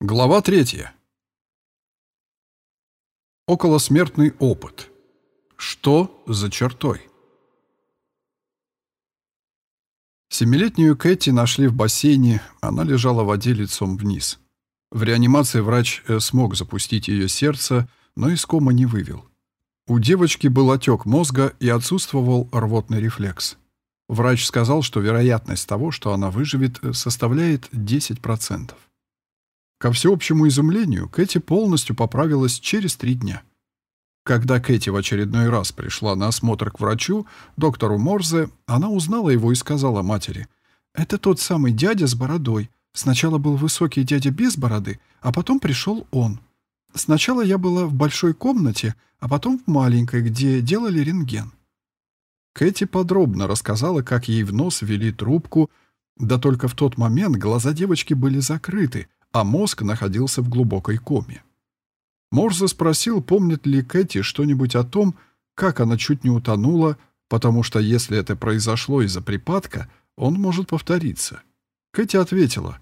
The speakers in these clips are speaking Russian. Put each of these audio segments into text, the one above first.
Глава третья. Околосмертный опыт. Что за чертой? Семилетнюю Кэти нашли в бассейне, она лежала в воде лицом вниз. В реанимации врач э, смог запустить ее сердце, но из кома не вывел. У девочки был отек мозга и отсутствовал рвотный рефлекс. Врач сказал, что вероятность того, что она выживет, э, составляет 10%. Ко всеобщему изумлению, Кэти полностью поправилась через три дня. Когда Кэти в очередной раз пришла на осмотр к врачу, доктору Морзе, она узнала его и сказала матери, «Это тот самый дядя с бородой. Сначала был высокий дядя без бороды, а потом пришел он. Сначала я была в большой комнате, а потом в маленькой, где делали рентген». Кэти подробно рассказала, как ей в нос ввели трубку, да только в тот момент глаза девочки были закрыты, а мозг находился в глубокой коме. Морзе спросил, помнит ли Кэти что-нибудь о том, как она чуть не утонула, потому что если это произошло из-за припадка, он может повториться. Кэти ответила,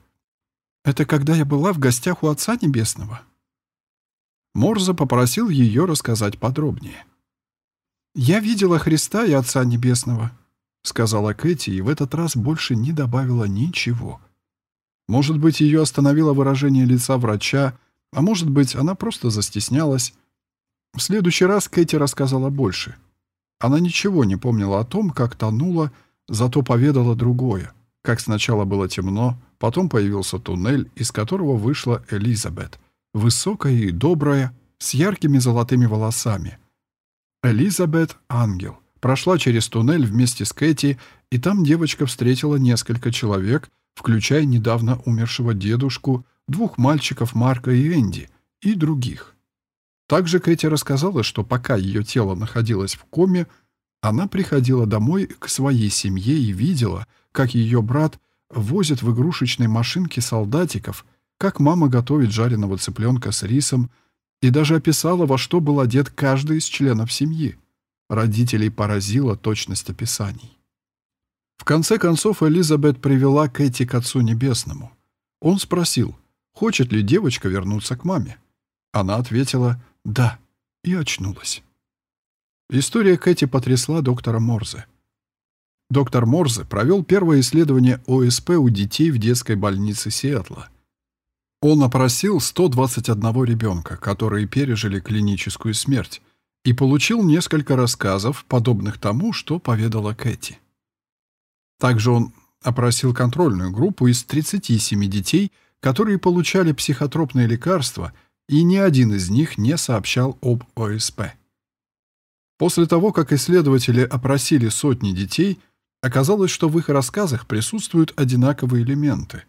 «Это когда я была в гостях у Отца Небесного». Морзе попросил ее рассказать подробнее. «Я видела Христа и Отца Небесного», — сказала Кэти, и в этот раз больше не добавила ничего. Может быть, ее остановило выражение лица врача, а может быть, она просто застеснялась. В следующий раз Кэти рассказала больше. Она ничего не помнила о том, как тонула, зато поведала другое. Как сначала было темно, потом появился туннель, из которого вышла Элизабет. Высокая и добрая, с яркими золотыми волосами. Элизабет — ангел. Прошла через туннель вместе с Кэти, и там девочка встретила несколько человек, включая недавно умершего дедушку, двух мальчиков Марка и Энди и других. Также Кэти рассказала, что пока ее тело находилось в коме, она приходила домой к своей семье и видела, как ее брат возит в игрушечной машинке солдатиков, как мама готовит жареного цыпленка с рисом, и даже описала, во что был одет каждый из членов семьи. Родителей поразила точность описаний. В конце концов Элизабет привела Кэти к Отцу Небесному. Он спросил, хочет ли девочка вернуться к маме. Она ответила «да» и очнулась. История Кэти потрясла доктора Морзе. Доктор Морзе провел первое исследование ОСП у детей в детской больнице Сиэтла. Он опросил 121 ребенка, которые пережили клиническую смерть, и получил несколько рассказов, подобных тому, что поведала Кэти. Также он опросил контрольную группу из 37 детей, которые получали психотропные лекарства, и ни один из них не сообщал об ОСП. После того, как исследователи опросили сотни детей, оказалось, что в их рассказах присутствуют одинаковые элементы.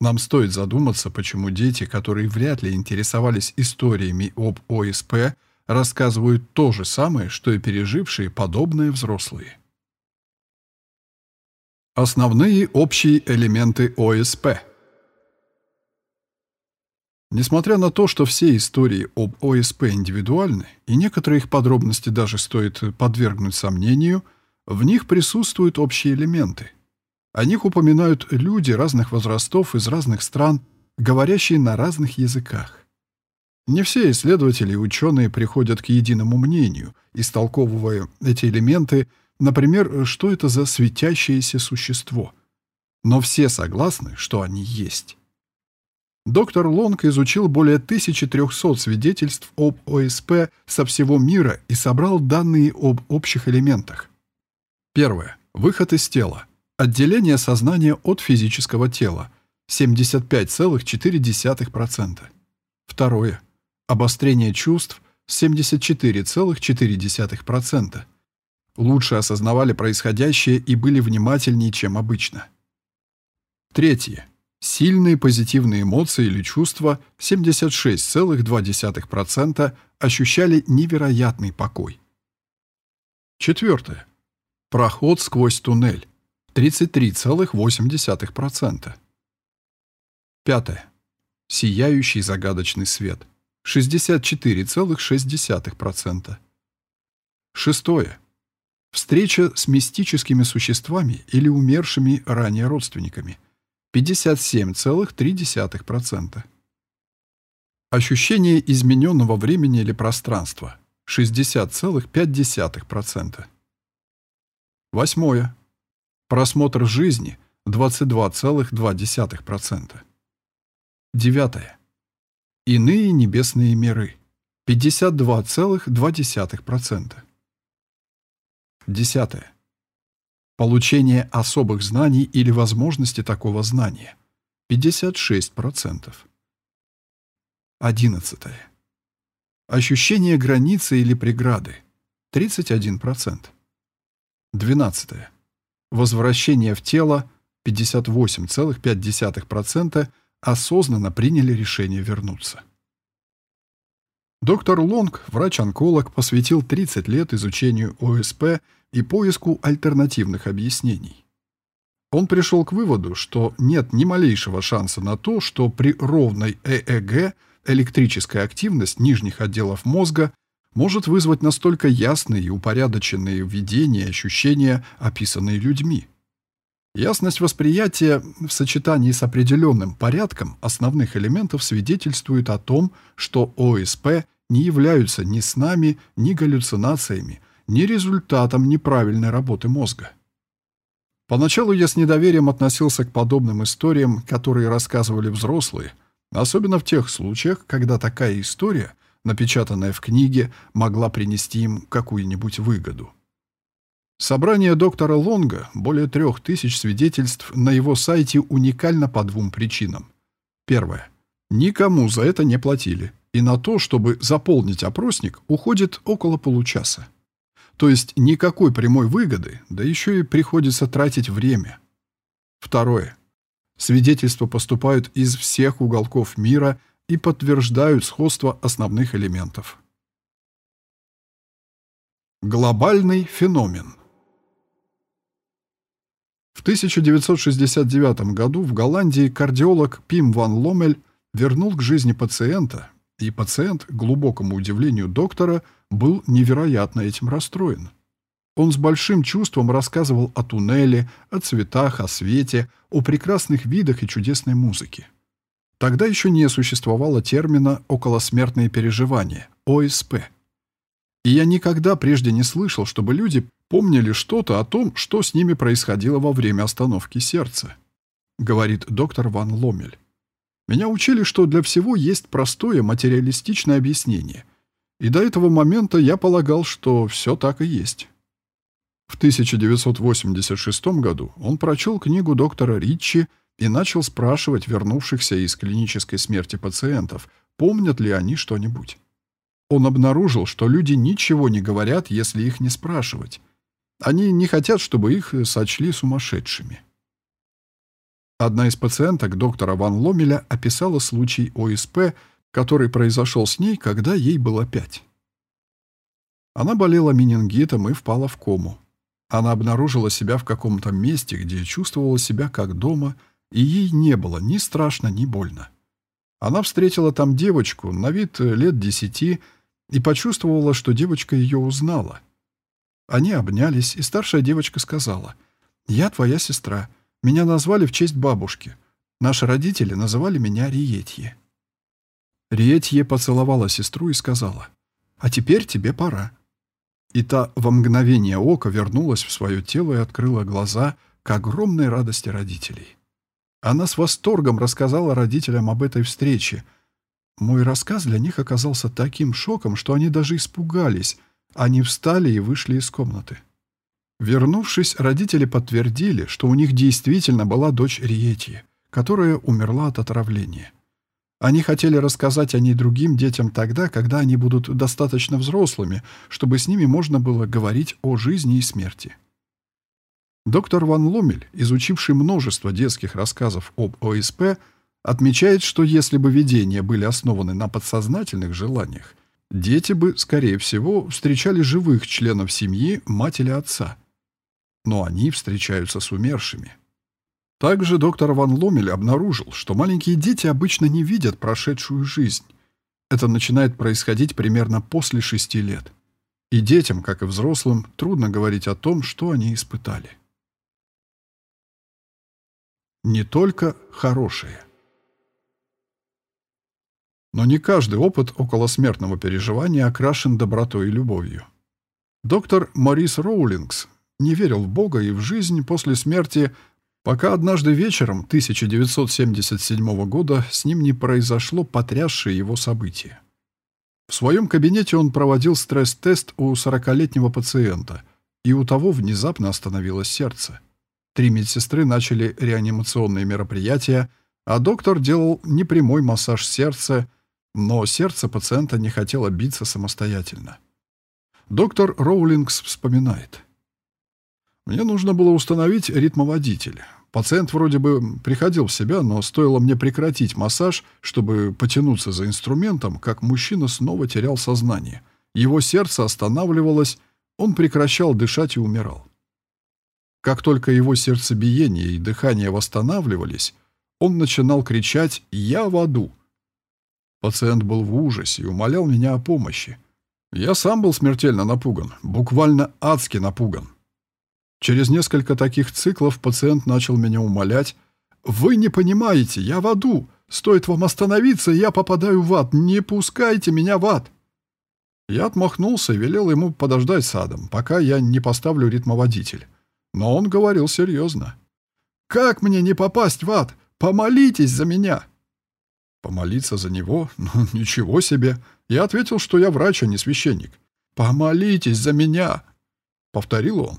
Нам стоит задуматься, почему дети, которые вряд ли интересовались историями об ОСП, рассказывают то же самое, что и пережившие подобные взрослые. Основные общие элементы ОСП. Несмотря на то, что все истории об ОСП индивидуальны, и некоторые их подробности даже стоит подвергнуть сомнению, в них присутствуют общие элементы. О них упоминают люди разных возрастов из разных стран, говорящие на разных языках. Не все исследователи и ученые приходят к единому мнению, истолковывая эти элементы – Например, что это за светящееся существо? Но все согласны, что они есть. Доктор Лонг изучил более 1300 свидетельств об ОСП со всего мира и собрал данные об общих элементах. Первое. Выход из тела. Отделение сознания от физического тела. 75,4%. Второе. Обострение чувств. 74,4% лучше осознавали происходящее и были внимательнее, чем обычно. Третье. Сильные позитивные эмоции или чувства 76,2% ощущали невероятный покой. Четвертое. Проход сквозь туннель 33,8%. Пятое. Сияющий загадочный свет 64,6%. Шестое. Встреча с мистическими существами или умершими ранее родственниками. 57,3%. Ощущение измененного времени или пространства – 60,5%. Восьмое. Просмотр жизни – 22,2%. Девятое. Иные небесные миры – 52,2%. Десятое. Получение особых знаний или возможности такого знания – 56%. Одиннадцатое. Ощущение границы или преграды – 31%. Двенадцатое. Возвращение в тело – 58,5% осознанно приняли решение вернуться. Доктор Лонг, врач-онколог, посвятил 30 лет изучению ОСП и поиску альтернативных объяснений. Он пришел к выводу, что нет ни малейшего шанса на то, что при ровной ЭЭГ – электрическая активность нижних отделов мозга может вызвать настолько ясные и упорядоченные видения и ощущения, описанные людьми. Ясность восприятия в сочетании с определенным порядком основных элементов свидетельствует о том, что ОСП не являются ни снами, ни галлюцинациями, ни результатом неправильной работы мозга. Поначалу я с недоверием относился к подобным историям, которые рассказывали взрослые – Особенно в тех случаях, когда такая история, напечатанная в книге, могла принести им какую-нибудь выгоду. Собрание доктора Лонга, более трех тысяч свидетельств на его сайте уникально по двум причинам. Первое. Никому за это не платили, и на то, чтобы заполнить опросник, уходит около получаса. То есть никакой прямой выгоды, да еще и приходится тратить время. Второе. Свидетельства поступают из всех уголков мира и подтверждают сходство основных элементов. Глобальный феномен В 1969 году в Голландии кардиолог Пим ван Ломель вернул к жизни пациента, и пациент, к глубокому удивлению доктора, был невероятно этим расстроен. Он с большим чувством рассказывал о туннеле, о цветах, о свете, о прекрасных видах и чудесной музыке. Тогда еще не существовало термина «околосмертные переживания» – ОСП. И я никогда прежде не слышал, чтобы люди помнили что-то о том, что с ними происходило во время остановки сердца, говорит доктор Ван Ломель. Меня учили, что для всего есть простое материалистичное объяснение. И до этого момента я полагал, что все так и есть. В 1986 году он прочел книгу доктора Риччи и начал спрашивать вернувшихся из клинической смерти пациентов, помнят ли они что-нибудь. Он обнаружил, что люди ничего не говорят, если их не спрашивать. Они не хотят, чтобы их сочли сумасшедшими. Одна из пациенток доктора Ван Ломеля описала случай ОСП, который произошел с ней, когда ей было пять. Она болела менингитом и впала в кому. Она обнаружила себя в каком-то месте, где чувствовала себя как дома, и ей не было ни страшно, ни больно. Она встретила там девочку, на вид лет десяти, и почувствовала, что девочка ее узнала. Они обнялись, и старшая девочка сказала, «Я твоя сестра. Меня назвали в честь бабушки. Наши родители называли меня Риетье». Риетье поцеловала сестру и сказала, «А теперь тебе пора. И та во мгновение ока вернулась в свое тело и открыла глаза к огромной радости родителей. Она с восторгом рассказала родителям об этой встрече. Мой рассказ для них оказался таким шоком, что они даже испугались. Они встали и вышли из комнаты. Вернувшись, родители подтвердили, что у них действительно была дочь Риетьи, которая умерла от отравления. Они хотели рассказать о ней другим детям тогда, когда они будут достаточно взрослыми, чтобы с ними можно было говорить о жизни и смерти. Доктор Ван Ломель, изучивший множество детских рассказов об ОСП, отмечает, что если бы видения были основаны на подсознательных желаниях, дети бы, скорее всего, встречали живых членов семьи, мать или отца. Но они встречаются с умершими. Также доктор Ван Ломель обнаружил, что маленькие дети обычно не видят прошедшую жизнь. Это начинает происходить примерно после шести лет. И детям, как и взрослым, трудно говорить о том, что они испытали. Не только хорошее. Но не каждый опыт околосмертного переживания окрашен добротой и любовью. Доктор Морис Роулингс не верил в Бога и в жизнь после смерти, пока однажды вечером 1977 года с ним не произошло потрясшее его событие. В своем кабинете он проводил стресс-тест у 40-летнего пациента, и у того внезапно остановилось сердце. Три медсестры начали реанимационные мероприятия, а доктор делал непрямой массаж сердца, но сердце пациента не хотело биться самостоятельно. Доктор Роулингс вспоминает. «Мне нужно было установить ритмоводитель. Пациент вроде бы приходил в себя, но стоило мне прекратить массаж, чтобы потянуться за инструментом, как мужчина снова терял сознание. Его сердце останавливалось, он прекращал дышать и умирал. Как только его сердцебиение и дыхание восстанавливались, он начинал кричать «Я в аду!». Пациент был в ужасе и умолял меня о помощи. Я сам был смертельно напуган, буквально адски напуган. Через несколько таких циклов пациент начал меня умолять. «Вы не понимаете, я в аду. Стоит вам остановиться, я попадаю в ад. Не пускайте меня в ад!» Я отмахнулся и велел ему подождать садом, пока я не поставлю ритмоводитель. Но он говорил серьезно. «Как мне не попасть в ад? Помолитесь за меня!» Помолиться за него? Ну, ничего себе! Я ответил, что я врач, а не священник. «Помолитесь за меня!» — повторил он.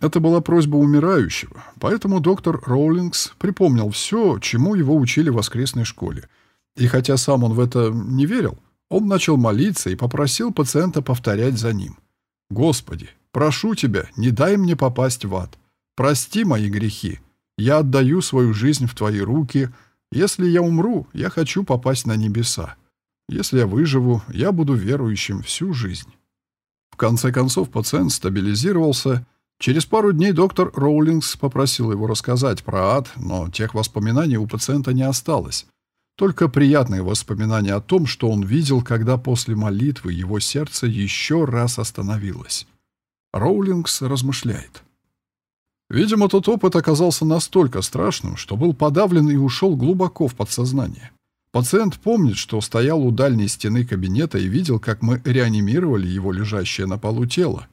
Это была просьба умирающего, поэтому доктор Роулингс припомнил все, чему его учили в воскресной школе. И хотя сам он в это не верил, он начал молиться и попросил пациента повторять за ним. «Господи, прошу Тебя, не дай мне попасть в ад. Прости мои грехи. Я отдаю свою жизнь в Твои руки. Если я умру, я хочу попасть на небеса. Если я выживу, я буду верующим всю жизнь». В конце концов пациент стабилизировался Через пару дней доктор Роулингс попросил его рассказать про ад, но тех воспоминаний у пациента не осталось. Только приятные воспоминания о том, что он видел, когда после молитвы его сердце еще раз остановилось. Роулингс размышляет. Видимо, тот опыт оказался настолько страшным, что был подавлен и ушел глубоко в подсознание. Пациент помнит, что стоял у дальней стены кабинета и видел, как мы реанимировали его лежащее на полу тело.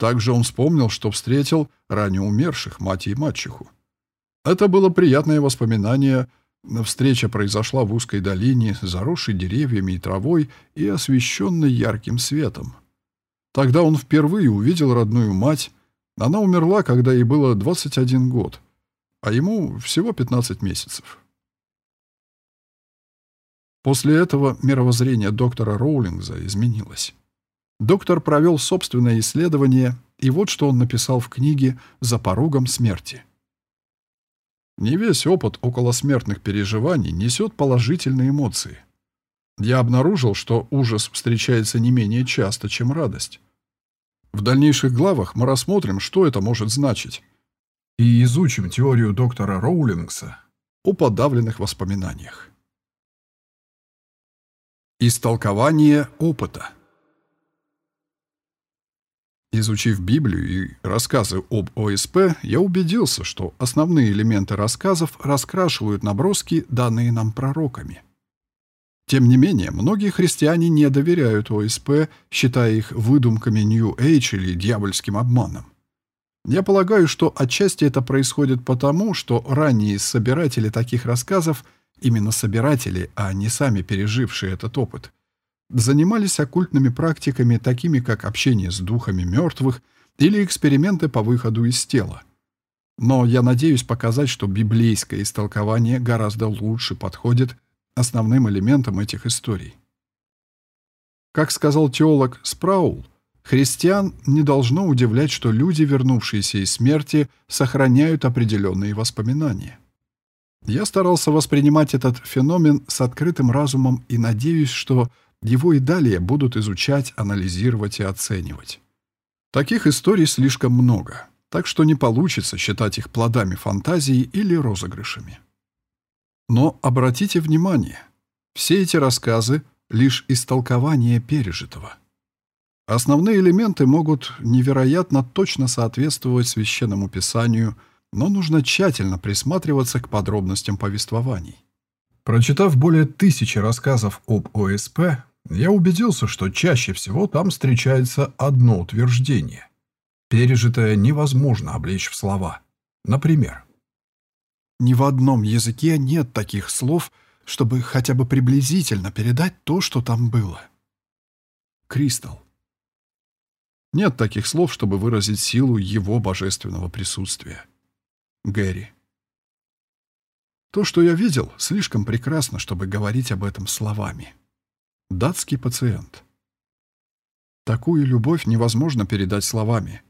Также он вспомнил, что встретил ранее умерших, мать и мачеху. Это было приятное воспоминание. Встреча произошла в узкой долине, заросшей деревьями и травой и освещенной ярким светом. Тогда он впервые увидел родную мать. Она умерла, когда ей было 21 год, а ему всего 15 месяцев. После этого мировоззрение доктора Роулингза изменилось. Доктор провел собственное исследование, и вот что он написал в книге «За порогом смерти». Не весь опыт околосмертных переживаний несет положительные эмоции. Я обнаружил, что ужас встречается не менее часто, чем радость. В дальнейших главах мы рассмотрим, что это может значить, и изучим теорию доктора Роулингса о подавленных воспоминаниях. Истолкование опыта Изучив Библию и рассказы об ОСП, я убедился, что основные элементы рассказов раскрашивают наброски, данные нам пророками. Тем не менее, многие христиане не доверяют ОСП, считая их выдумками Нью-Эйдж или дьявольским обманом. Я полагаю, что отчасти это происходит потому, что ранние собиратели таких рассказов, именно собиратели, а не сами пережившие этот опыт – занимались оккультными практиками, такими как общение с духами мертвых или эксперименты по выходу из тела. Но я надеюсь показать, что библейское истолкование гораздо лучше подходит основным элементам этих историй. Как сказал теолог Спраул, христиан не должно удивлять, что люди, вернувшиеся из смерти, сохраняют определенные воспоминания. Я старался воспринимать этот феномен с открытым разумом и надеюсь, что его и далее будут изучать, анализировать и оценивать. Таких историй слишком много, так что не получится считать их плодами фантазии или розыгрышами. Но обратите внимание, все эти рассказы — лишь истолкование пережитого. Основные элементы могут невероятно точно соответствовать священному писанию, но нужно тщательно присматриваться к подробностям повествований. Прочитав более тысячи рассказов об ОСП, я убедился, что чаще всего там встречается одно утверждение. Пережитое невозможно облечь в слова. Например, «Ни в одном языке нет таких слов, чтобы хотя бы приблизительно передать то, что там было». Кристалл. Нет таких слов, чтобы выразить силу его божественного присутствия. Гэри. То, что я видел, слишком прекрасно, чтобы говорить об этом словами. Датский пациент. Такую любовь невозможно передать словами.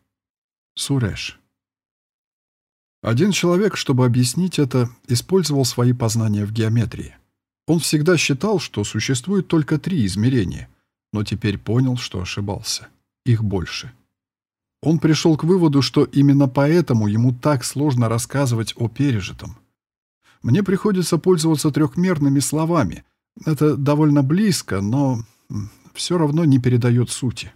Суреш. Один человек, чтобы объяснить это, использовал свои познания в геометрии. Он всегда считал, что существует только три измерения, но теперь понял, что ошибался. Их больше. Он пришел к выводу, что именно поэтому ему так сложно рассказывать о пережитом. Мне приходится пользоваться трехмерными словами. Это довольно близко, но все равно не передает сути.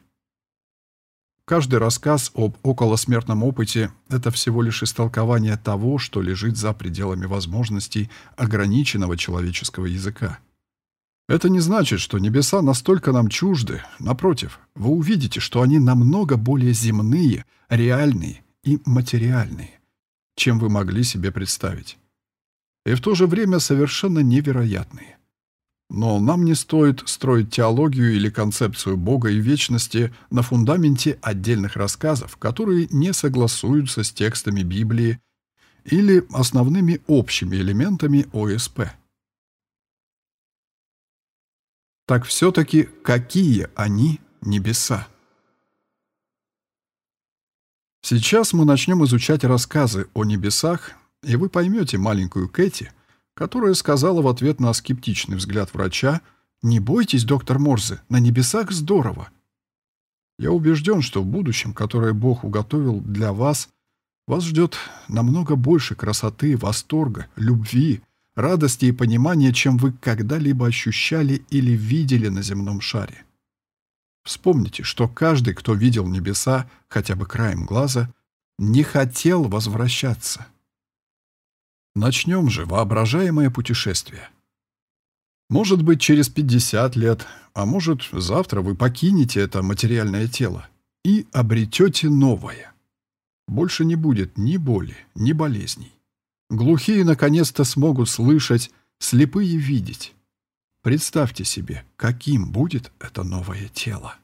Каждый рассказ об околосмертном опыте — это всего лишь истолкование того, что лежит за пределами возможностей ограниченного человеческого языка. Это не значит, что небеса настолько нам чужды. Напротив, вы увидите, что они намного более земные, реальные и материальные, чем вы могли себе представить и в то же время совершенно невероятные. Но нам не стоит строить теологию или концепцию Бога и вечности на фундаменте отдельных рассказов, которые не согласуются с текстами Библии или основными общими элементами ОСП. Так все-таки какие они небеса? Сейчас мы начнем изучать рассказы о небесах и вы поймете маленькую Кэти, которая сказала в ответ на скептичный взгляд врача «Не бойтесь, доктор Морзе, на небесах здорово». Я убежден, что в будущем, которое Бог уготовил для вас, вас ждет намного больше красоты, восторга, любви, радости и понимания, чем вы когда-либо ощущали или видели на земном шаре. Вспомните, что каждый, кто видел небеса хотя бы краем глаза, не хотел возвращаться. Начнем же воображаемое путешествие. Может быть, через 50 лет, а может, завтра вы покинете это материальное тело и обретете новое. Больше не будет ни боли, ни болезней. Глухие наконец-то смогут слышать, слепые видеть. Представьте себе, каким будет это новое тело.